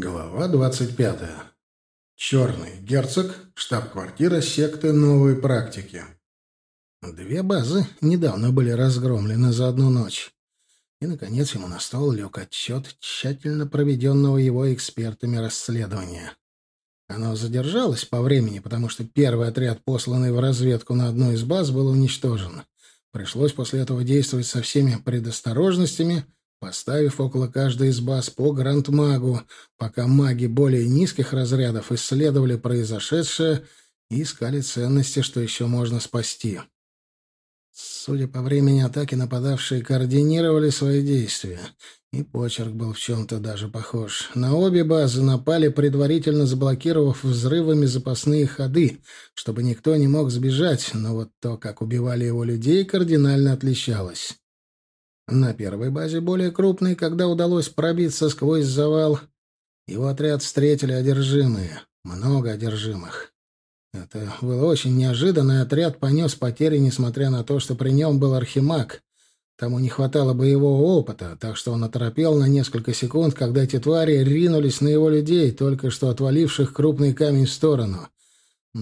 Глава 25. Черный герцог, штаб-квартира секты новой практики. Две базы недавно были разгромлены за одну ночь. И, наконец, ему на стол лег отчет тщательно проведенного его экспертами расследования. Оно задержалось по времени, потому что первый отряд, посланный в разведку на одну из баз, был уничтожен. Пришлось после этого действовать со всеми предосторожностями — поставив около каждой из баз по гранд-магу, пока маги более низких разрядов исследовали произошедшее и искали ценности, что еще можно спасти. Судя по времени атаки, нападавшие координировали свои действия, и почерк был в чем-то даже похож. На обе базы напали, предварительно заблокировав взрывами запасные ходы, чтобы никто не мог сбежать, но вот то, как убивали его людей, кардинально отличалось. На первой базе, более крупной, когда удалось пробиться сквозь завал, его отряд встретили одержимые. Много одержимых. Это было очень неожиданно, и отряд понес потери, несмотря на то, что при нем был архимаг. Тому не хватало боевого опыта, так что он оторопел на несколько секунд, когда эти твари ринулись на его людей, только что отваливших крупный камень в сторону.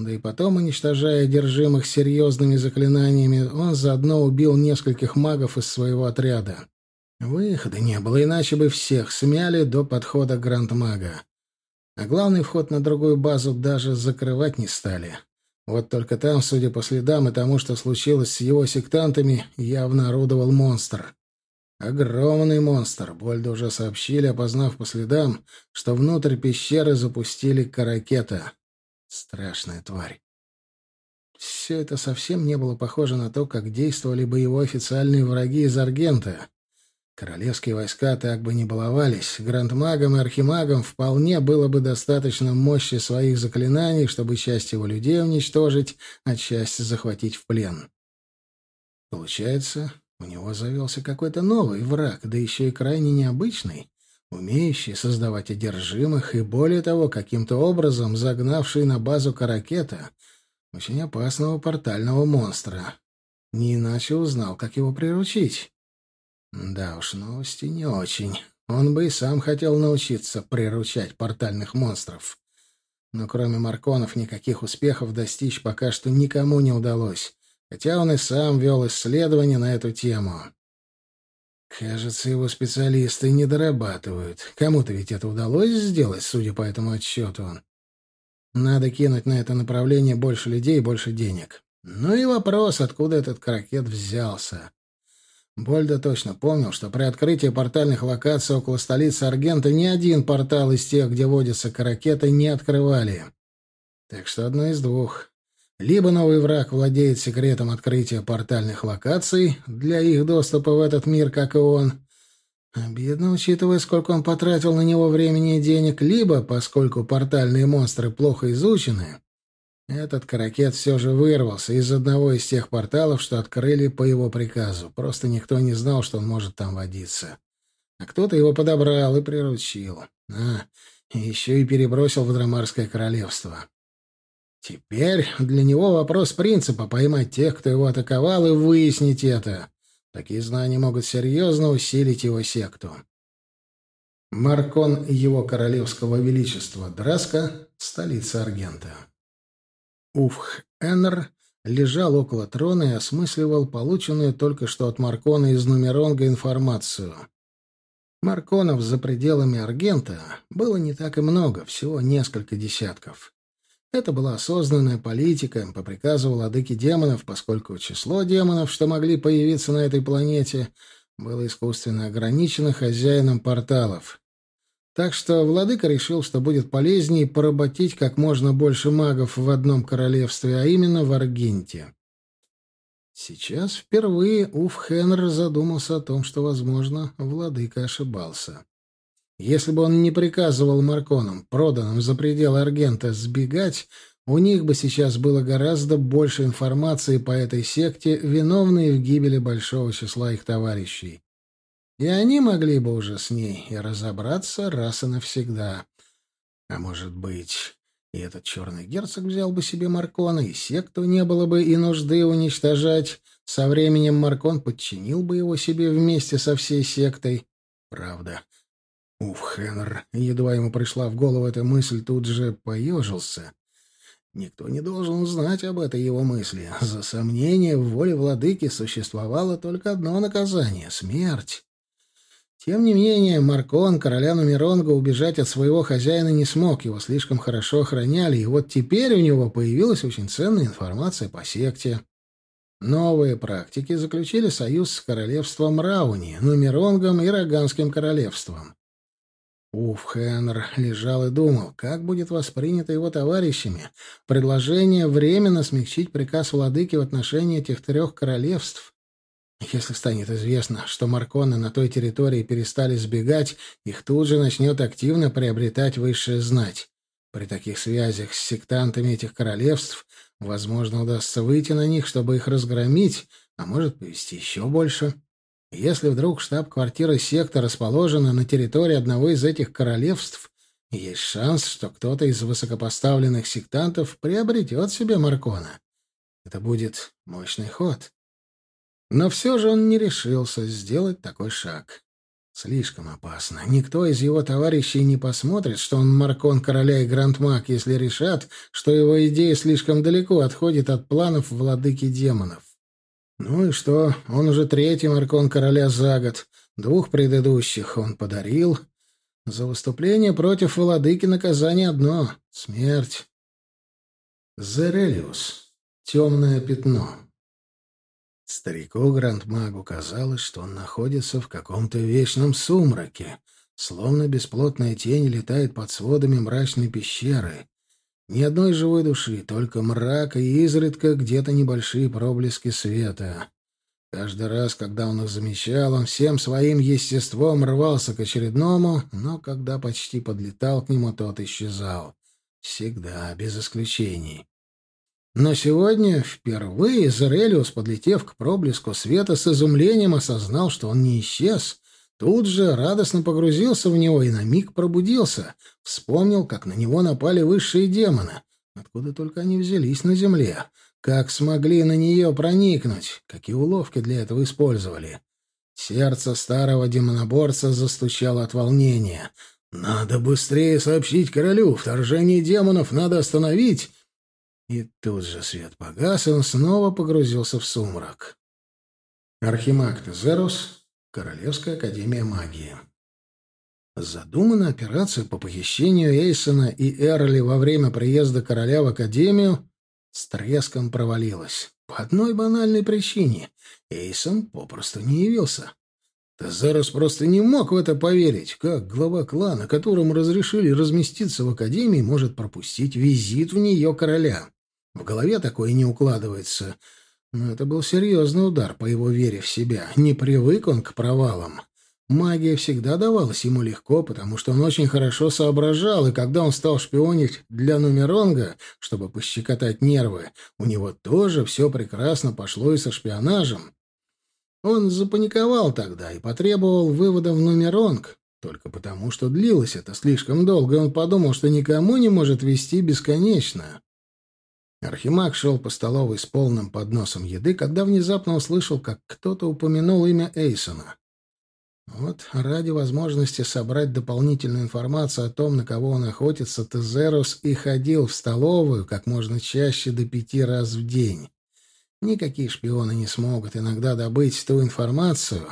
Да и потом, уничтожая одержимых серьезными заклинаниями, он заодно убил нескольких магов из своего отряда. Выхода не было, иначе бы всех смяли до подхода Гранд-мага. А главный вход на другую базу даже закрывать не стали. Вот только там, судя по следам и тому, что случилось с его сектантами, явно орудовал монстр. Огромный монстр. Больда уже сообщили, опознав по следам, что внутрь пещеры запустили каракета. Страшная тварь. Все это совсем не было похоже на то, как действовали бы его официальные враги из Аргента. Королевские войска так бы не баловались. Грандмагам и архимагам вполне было бы достаточно мощи своих заклинаний, чтобы часть его людей уничтожить, а часть захватить в плен. Получается, у него завелся какой-то новый враг, да еще и крайне необычный умеющий создавать одержимых и, более того, каким-то образом загнавший на базу каракета очень опасного портального монстра. Не иначе узнал, как его приручить. Да уж, новости не очень. Он бы и сам хотел научиться приручать портальных монстров. Но кроме Марконов никаких успехов достичь пока что никому не удалось, хотя он и сам вел исследования на эту тему. Кажется, его специалисты не дорабатывают. Кому-то ведь это удалось сделать, судя по этому отчету. Надо кинуть на это направление больше людей и больше денег. Ну и вопрос, откуда этот крокет взялся. Больда точно помнил, что при открытии портальных локаций около столицы Аргента ни один портал из тех, где водятся каракеты, не открывали. Так что одно из двух. Либо новый враг владеет секретом открытия портальных локаций для их доступа в этот мир, как и он. Обидно, учитывая, сколько он потратил на него времени и денег, либо, поскольку портальные монстры плохо изучены, этот каракет все же вырвался из одного из тех порталов, что открыли по его приказу. Просто никто не знал, что он может там водиться. А кто-то его подобрал и приручил. А, еще и перебросил в Драмарское королевство. Теперь для него вопрос принципа — поймать тех, кто его атаковал, и выяснить это. Такие знания могут серьезно усилить его секту. Маркон его королевского величества Драска, столица Аргента. Уфх Эннер лежал около трона и осмысливал полученную только что от Маркона из Нумеронга информацию. Марконов за пределами Аргента было не так и много, всего несколько десятков. Это была осознанная политика по приказу владыки демонов, поскольку число демонов, что могли появиться на этой планете, было искусственно ограничено хозяином порталов. Так что владыка решил, что будет полезнее поработить как можно больше магов в одном королевстве, а именно в Аргенте. Сейчас впервые Уф Хеннер задумался о том, что, возможно, владыка ошибался. Если бы он не приказывал Марконам, проданным за пределы Аргента, сбегать, у них бы сейчас было гораздо больше информации по этой секте, виновной в гибели большого числа их товарищей. И они могли бы уже с ней и разобраться раз и навсегда. А может быть, и этот черный герцог взял бы себе Маркона, и секту не было бы и нужды уничтожать. Со временем Маркон подчинил бы его себе вместе со всей сектой. Правда, Уф, Хеннер, едва ему пришла в голову эта мысль, тут же поежился. Никто не должен узнать об этой его мысли. За сомнение в воле владыки существовало только одно наказание — смерть. Тем не менее, Маркон, короля Нумеронга, убежать от своего хозяина не смог, его слишком хорошо охраняли, и вот теперь у него появилась очень ценная информация по секте. Новые практики заключили союз с королевством Рауни, Нумеронгом и Роганским королевством. Уф, Хеннер лежал и думал, как будет воспринято его товарищами предложение временно смягчить приказ владыки в отношении этих трех королевств. Если станет известно, что Марконы на той территории перестали сбегать, их тут же начнет активно приобретать высшая знать. При таких связях с сектантами этих королевств, возможно, удастся выйти на них, чтобы их разгромить, а может, повести еще больше. Если вдруг штаб-квартира секта расположена на территории одного из этих королевств, есть шанс, что кто-то из высокопоставленных сектантов приобретет себе Маркона. Это будет мощный ход. Но все же он не решился сделать такой шаг. Слишком опасно. Никто из его товарищей не посмотрит, что он Маркон короля и грандмаг, если решат, что его идея слишком далеко отходит от планов владыки демонов. Ну и что? Он уже третий Маркон короля за год. Двух предыдущих он подарил. За выступление против владыки наказание одно — смерть. Зерелиус. Темное пятно. Старику Грандмагу казалось, что он находится в каком-то вечном сумраке, словно бесплотная тень летает под сводами мрачной пещеры. Ни одной живой души, только мрак и изредка где-то небольшие проблески света. Каждый раз, когда он их замечал, он всем своим естеством рвался к очередному, но когда почти подлетал к нему, тот исчезал. Всегда, без исключений. Но сегодня впервые Зарелиус, подлетев к проблеску света, с изумлением осознал, что он не исчез, Тут же радостно погрузился в него и на миг пробудился. Вспомнил, как на него напали высшие демоны. Откуда только они взялись на земле. Как смогли на нее проникнуть. Какие уловки для этого использовали. Сердце старого демоноборца застучало от волнения. «Надо быстрее сообщить королю! Вторжение демонов надо остановить!» И тут же свет погас, и он снова погрузился в сумрак. Архимаг Тезерус Королевская академия магии. Задуманная операция по похищению Эйсона и Эрли во время приезда короля в академию с треском провалилась. По одной банальной причине. Эйсон попросту не явился. Тазарос просто не мог в это поверить, как глава клана, которому разрешили разместиться в академии, может пропустить визит в нее короля. В голове такое не укладывается — но это был серьезный удар по его вере в себя. Не привык он к провалам. Магия всегда давалась ему легко, потому что он очень хорошо соображал, и когда он стал шпионить для Нумеронга, чтобы пощекотать нервы, у него тоже все прекрасно пошло и со шпионажем. Он запаниковал тогда и потребовал вывода в Нумеронг, только потому, что длилось это слишком долго, он подумал, что никому не может вести бесконечно. Архимаг шел по столовой с полным подносом еды, когда внезапно услышал, как кто-то упомянул имя Эйсона. Вот ради возможности собрать дополнительную информацию о том, на кого он охотится, Тезерус и ходил в столовую как можно чаще до пяти раз в день. Никакие шпионы не смогут иногда добыть ту информацию,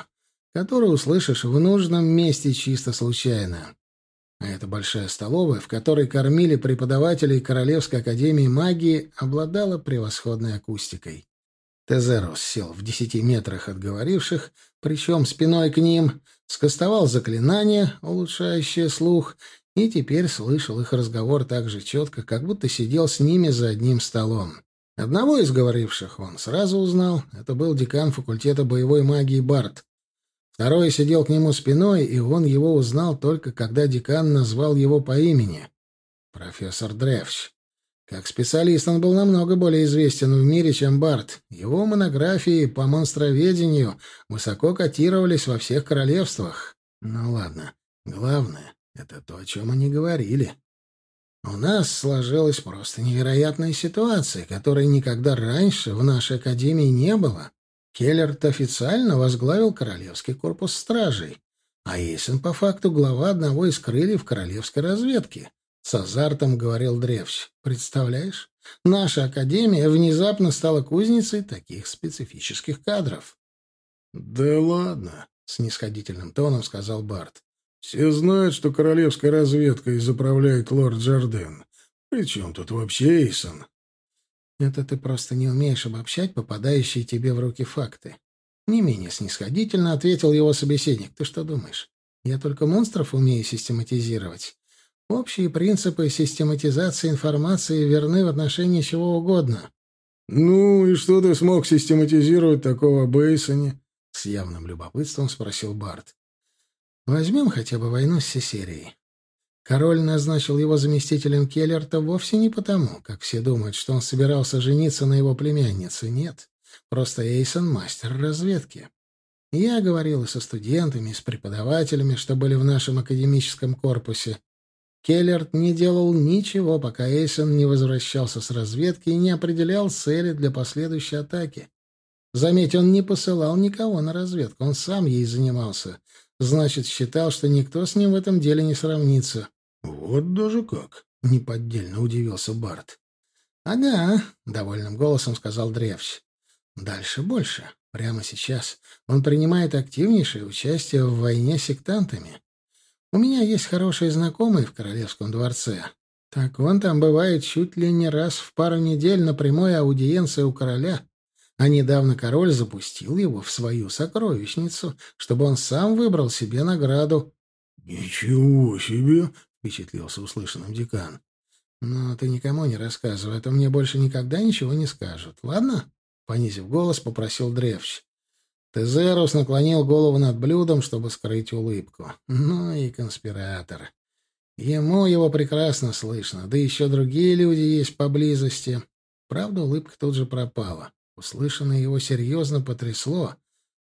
которую услышишь в нужном месте чисто случайно. Эта большая столовая, в которой кормили преподавателей Королевской академии магии, обладала превосходной акустикой. Тезерос сел в десяти метрах от говоривших, причем спиной к ним, скостовал заклинание, улучшающее слух, и теперь слышал их разговор так же четко, как будто сидел с ними за одним столом. Одного из говоривших он сразу узнал. Это был декан факультета боевой магии Барт. Второй сидел к нему спиной, и он его узнал только когда декан назвал его по имени. Профессор Древч. Как специалист он был намного более известен в мире, чем Барт. Его монографии по монстроведению высоко котировались во всех королевствах. Ну ладно, главное — это то, о чем они говорили. У нас сложилась просто невероятная ситуация, которой никогда раньше в нашей академии не было. Келлерт официально возглавил Королевский корпус стражей. А Эйсон, по факту, глава одного из крыльев королевской разведки. С азартом говорил Древч. Представляешь? Наша академия внезапно стала кузницей таких специфических кадров. «Да ладно», — снисходительным тоном сказал Барт. «Все знают, что королевская разведка заправляет лорд Джарден. При чем тут вообще Эйсон?» «Это ты просто не умеешь обобщать попадающие тебе в руки факты». Не менее снисходительно ответил его собеседник. «Ты что думаешь? Я только монстров умею систематизировать. Общие принципы систематизации информации верны в отношении чего угодно. «Ну, и что ты смог систематизировать такого Бейсоне?» — с явным любопытством спросил Барт. «Возьмем хотя бы войну с Сесерией. Король назначил его заместителем Келлерта вовсе не потому, как все думают, что он собирался жениться на его племяннице. Нет, просто Эйсон — мастер разведки. Я говорил и со студентами, и с преподавателями, что были в нашем академическом корпусе, Келлерт не делал ничего, пока Эйсон не возвращался с разведки и не определял цели для последующей атаки. Заметь, он не посылал никого на разведку, он сам ей занимался. Значит, считал, что никто с ним в этом деле не сравнится. «Вот даже как!» — неподдельно удивился Барт. «Ага», — довольным голосом сказал Древч. «Дальше больше. Прямо сейчас он принимает активнейшее участие в войне с сектантами. У меня есть хорошие знакомые в Королевском дворце. Так он там бывает чуть ли не раз в пару недель на прямой аудиенции у короля. А недавно король запустил его в свою сокровищницу, чтобы он сам выбрал себе награду. — Ничего себе! — впечатлился услышанным декан. — Но ты никому не рассказывай, а то мне больше никогда ничего не скажут. Ладно? — понизив голос, попросил Древч. Тезерус наклонил голову над блюдом, чтобы скрыть улыбку. Ну и конспиратор. Ему его прекрасно слышно, да еще другие люди есть поблизости. Правда, улыбка тут же пропала. Услышанное его серьезно потрясло.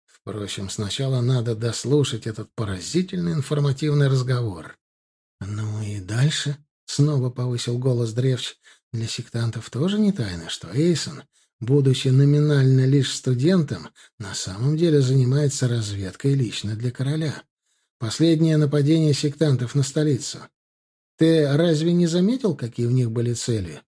Впрочем, сначала надо дослушать этот поразительный информативный разговор. «Ну и дальше?» — снова повысил голос Древч. «Для сектантов тоже не тайна, что Эйсон будучи номинально лишь студентом, на самом деле занимается разведкой лично для короля. Последнее нападение сектантов на столицу. Ты разве не заметил, какие у них были цели?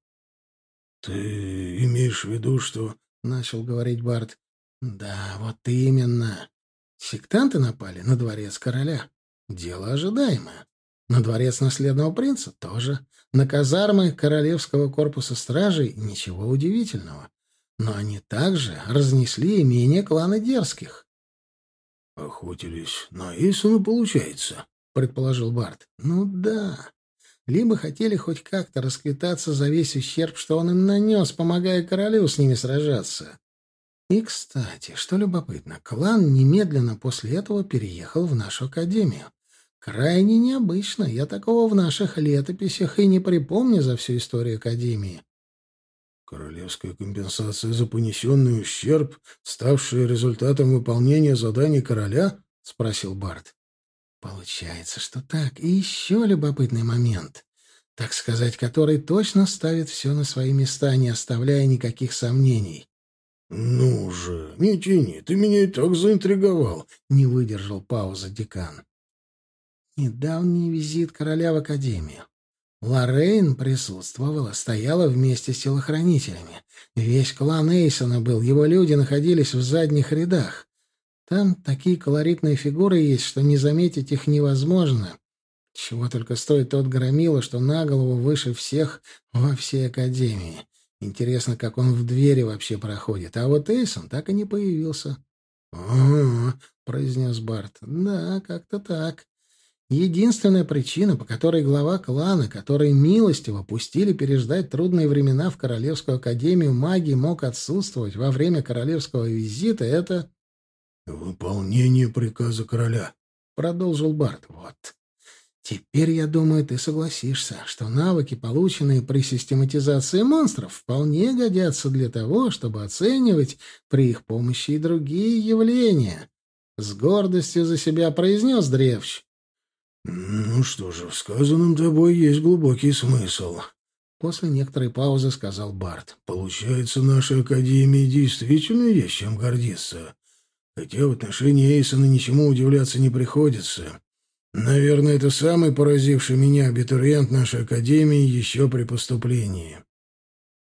— Ты имеешь в виду, что... — начал говорить Барт. — Да, вот именно. Сектанты напали на дворец короля. Дело ожидаемое. На дворец наследного принца тоже. На казармы королевского корпуса стражей ничего удивительного. Но они также разнесли имение клана Дерзких. «Охотились на Эйсона, получается», — предположил Барт. «Ну да. Либо хотели хоть как-то расквитаться за весь ущерб, что он им нанес, помогая королю с ними сражаться. И, кстати, что любопытно, клан немедленно после этого переехал в нашу академию. Крайне необычно, я такого в наших летописях и не припомню за всю историю академии. Королевская компенсация за понесенный ущерб, ставший результатом выполнения заданий короля? — спросил Барт. — Получается, что так. И еще любопытный момент, так сказать, который точно ставит все на свои места, не оставляя никаких сомнений. — Ну же, не тяни, ты меня и так заинтриговал, — не выдержал паузы декан. Недавний визит короля в академию. Лоррейн присутствовала, стояла вместе с телохранителями. Весь клан Эйсона был, его люди находились в задних рядах. Там такие колоритные фигуры есть, что не заметить их невозможно. Чего только стоит тот громила, что на голову выше всех во всей Академии. Интересно, как он в двери вообще проходит. А вот Эйсон так и не появился. — произнес Барт. — Да, как-то так. Единственная причина, по которой глава клана, который милостиво пустили переждать трудные времена в Королевскую Академию магии, мог отсутствовать во время королевского визита, это... «Выполнение приказа короля», — продолжил Барт. «Вот. Теперь, я думаю, ты согласишься, что навыки, полученные при систематизации монстров, вполне годятся для того, чтобы оценивать при их помощи и другие явления». С гордостью за себя произнес Древщ. «Ну что же, в сказанном тобой есть глубокий смысл», — после некоторой паузы сказал Барт. «Получается, нашей Академии действительно есть чем гордиться. Хотя в отношении Эйсона ничему удивляться не приходится. Наверное, это самый поразивший меня абитуриент нашей академии еще при поступлении.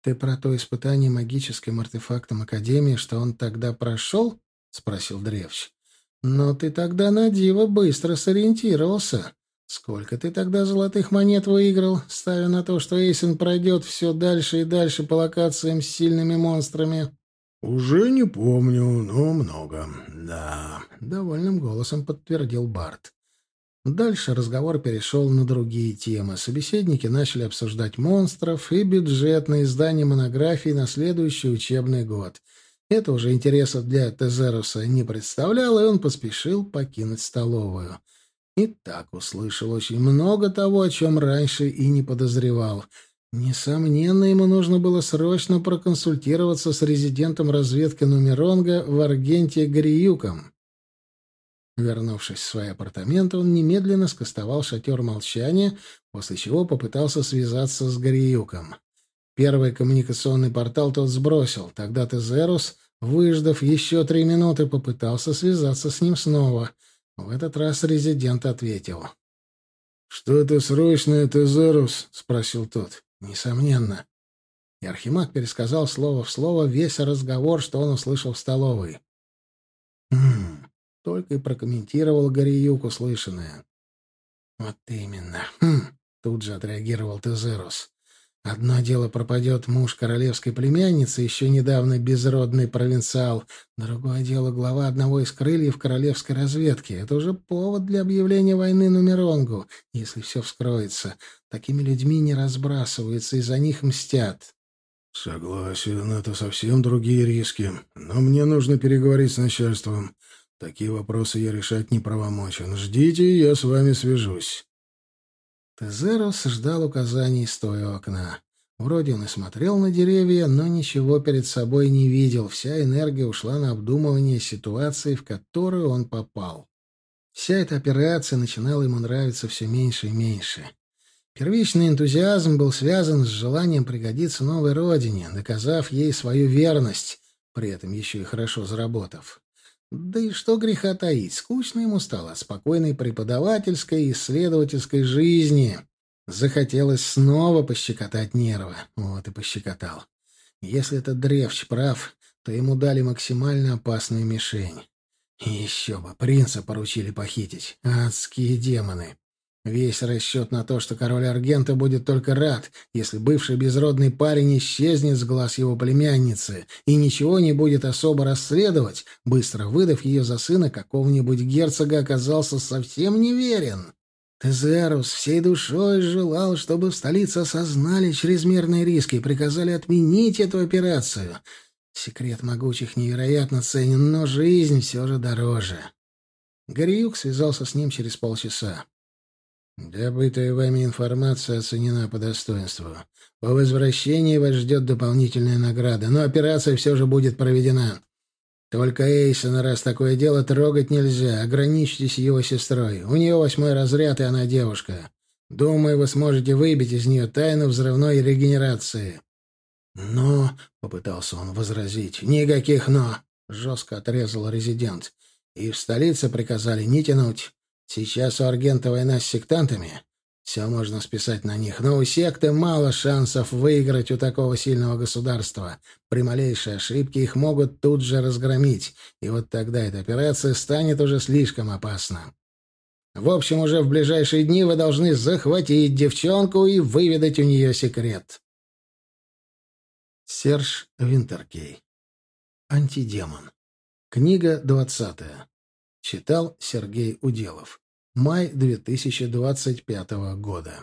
«Ты про то испытание магическим артефактом Академии, что он тогда прошел?» — спросил Древч. «Но ты тогда на диво быстро сориентировался. Сколько ты тогда золотых монет выиграл, ставя на то, что Эйсен пройдет все дальше и дальше по локациям с сильными монстрами?» «Уже не помню, но много, да», — довольным голосом подтвердил Барт. Дальше разговор перешел на другие темы. Собеседники начали обсуждать монстров и бюджет на издание монографии на следующий учебный год. Это уже интересов для Тезеруса не представляло, и он поспешил покинуть столовую. И так услышал очень много того, о чем раньше и не подозревал. Несомненно, ему нужно было срочно проконсультироваться с резидентом разведки Нумеронга в Аргенте Гриюком. Вернувшись в свои апартаменты, он немедленно скостовал шатер молчания, после чего попытался связаться с Гориюком. Первый коммуникационный портал тот сбросил. Тогда Тезерус, выждав еще три минуты, попытался связаться с ним снова. В этот раз резидент ответил. «Что это срочное, Тезерус?» — спросил тот. «Несомненно». И Архимаг пересказал слово в слово весь разговор, что он услышал в столовой. «Хм, только и прокомментировал Гориюк услышанное. «Вот именно. Хм!» — тут же отреагировал Тезерус. «Одно дело пропадет муж королевской племянницы, еще недавно безродный провинциал. Другое дело глава одного из крыльев королевской разведки. Это уже повод для объявления войны Нумеронгу, если все вскроется. Такими людьми не разбрасываются и за них мстят». «Согласен, это совсем другие риски. Но мне нужно переговорить с начальством. Такие вопросы я решать не правомочен. Ждите, я с вами свяжусь. Тезерос ждал указаний, стоя у окна. Вроде он и смотрел на деревья, но ничего перед собой не видел. Вся энергия ушла на обдумывание ситуации, в которую он попал. Вся эта операция начинала ему нравиться все меньше и меньше. Первичный энтузиазм был связан с желанием пригодиться новой родине, доказав ей свою верность, при этом еще и хорошо заработав. Да и что греха таить, скучно ему стало спокойной преподавательской и исследовательской жизни. Захотелось снова пощекотать нервы. Вот и пощекотал. Если этот древч прав, то ему дали максимально опасную мишень. еще бы, принца поручили похитить. Адские демоны. Весь расчет на то, что король Аргента будет только рад, если бывший безродный парень исчезнет с глаз его племянницы и ничего не будет особо расследовать, быстро выдав ее за сына какого-нибудь герцога, оказался совсем неверен. Тезерус всей душой желал, чтобы в столице осознали чрезмерные риски и приказали отменить эту операцию. Секрет могучих невероятно ценен, но жизнь все же дороже. Гориюк связался с ним через полчаса. Добытая вами информация оценена по достоинству. По возвращении вас ждет дополнительная награда, но операция все же будет проведена. Только Эйсона, раз такое дело, трогать нельзя. Ограничьтесь его сестрой. У нее восьмой разряд, и она девушка. Думаю, вы сможете выбить из нее тайну взрывной регенерации. «Но...» — попытался он возразить. «Никаких «но!» — жестко отрезал резидент. «И в столице приказали не тянуть. Сейчас у Аргента война с сектантами. Все можно списать на них, но у секты мало шансов выиграть у такого сильного государства. При малейшей ошибке их могут тут же разгромить, и вот тогда эта операция станет уже слишком опасна. В общем, уже в ближайшие дни вы должны захватить девчонку и выведать у нее секрет. Серж Винтеркей. Антидемон. Книга двадцатая. Читал Сергей Уделов. Май 2025 года.